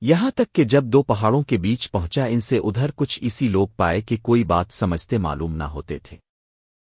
یہاں تک کہ جب دو پہاڑوں کے بیچ پہنچا ان سے ادھر کچھ اسی لوگ پائے کہ کوئی بات سمجھتے معلوم نہ ہوتے تھے۔